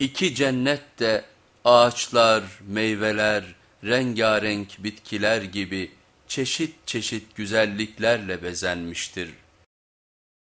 İki cennet de ağaçlar, meyveler, rengarenk bitkiler gibi çeşit çeşit güzelliklerle bezenmiştir.